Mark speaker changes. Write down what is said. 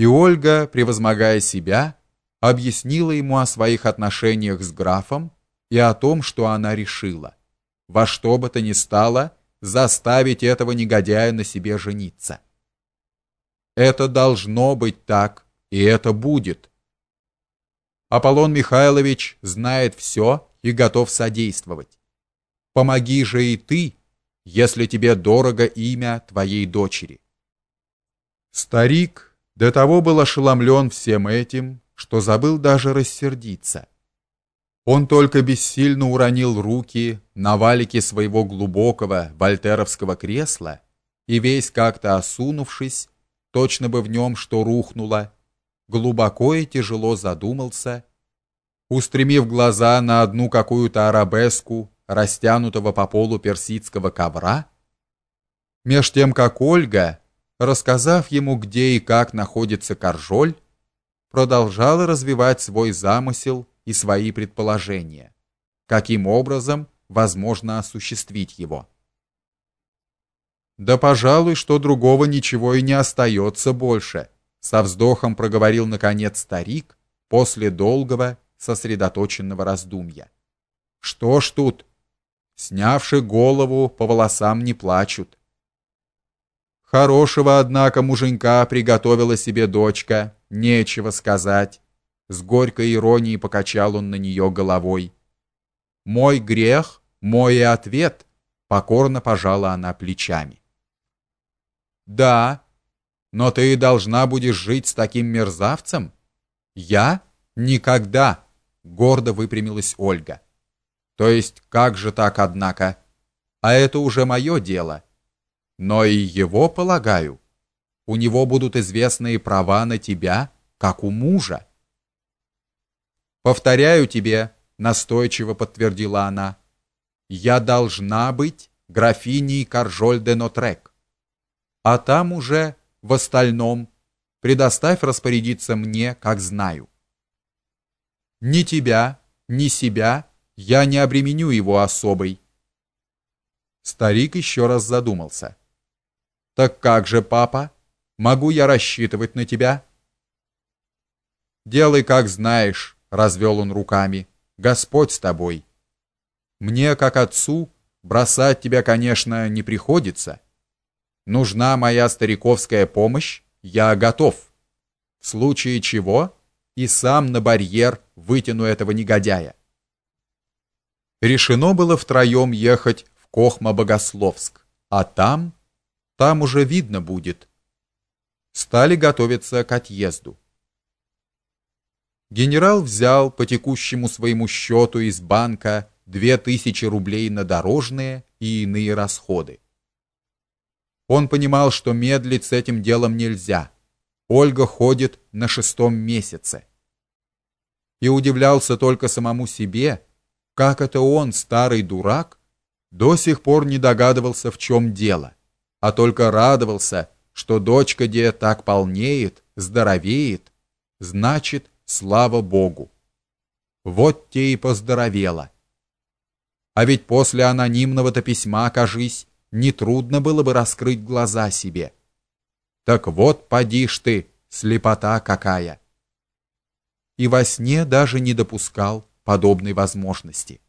Speaker 1: И Ольга, превозмогая себя, объяснила ему о своих отношениях с графом и о том, что она решила во что бы то ни стало заставить этого негодяя на себе жениться. Это должно быть так, и это будет. Аполлон Михайлович знает все и готов содействовать. Помоги же и ты, если тебе дорого имя твоей дочери. Старик до того был ошеломлен всем этим, что забыл даже рассердиться. Он только бессильно уронил руки на валики своего глубокого вольтеровского кресла и весь как-то осунувшись, точно бы в нем что рухнуло, глубоко и тяжело задумался, устремив глаза на одну какую-то арабеску растянутого по полу персидского ковра, меж тем как Ольга, рассказав ему, где и как находится Каржоль, продолжала развивать свой замысел и свои предположения, каким образом возможно осуществить его. Да, пожалуй, что другого ничего и не остается больше, со вздохом проговорил наконец старик после долгого сосредоточенного раздумья. Что ж тут? Снявши голову, по волосам не плачут. Хорошего, однако, муженька приготовила себе дочка, нечего сказать. С горькой иронией покачал он на нее головой. Мой грех, мой ответ, покорно пожала она плечами. Да, но ты должна будешь жить с таким мерзавцем? Я никогда, гордо выпрямилась Ольга. То есть как же так, однако? А это уже мое дело. Но и его, полагаю, у него будут известные права на тебя, как у мужа. Повторяю тебе, настойчиво подтвердила она. Я должна быть графиней Каржоль де Нотрек а там уже в остальном предоставь распорядиться мне, как знаю. Ни тебя, ни себя я не обременю его особой. Старик еще раз задумался. Так как же, папа, могу я рассчитывать на тебя? Делай, как знаешь, развел он руками. Господь с тобой. Мне, как отцу, бросать тебя, конечно, не приходится нужна моя стариковская помощь, я готов. В случае чего и сам на барьер вытяну этого негодяя. Решено было втроем ехать в Кохма-Богословск, а там, там уже видно будет. Стали готовиться к отъезду. Генерал взял по текущему своему счету из банка две тысячи рублей на дорожные и иные расходы. Он понимал, что медлить с этим делом нельзя. Ольга ходит на шестом месяце. И удивлялся только самому себе, как это он, старый дурак, до сих пор не догадывался, в чем дело, а только радовался, что дочка де так полнеет, здоровеет, значит, слава Богу. Вот те и поздоровела. А ведь после анонимного-то письма, кажись, нетрудно было бы раскрыть глаза себе. Так вот, поди ж ты, слепота какая. И во сне даже не допускал подобной возможности.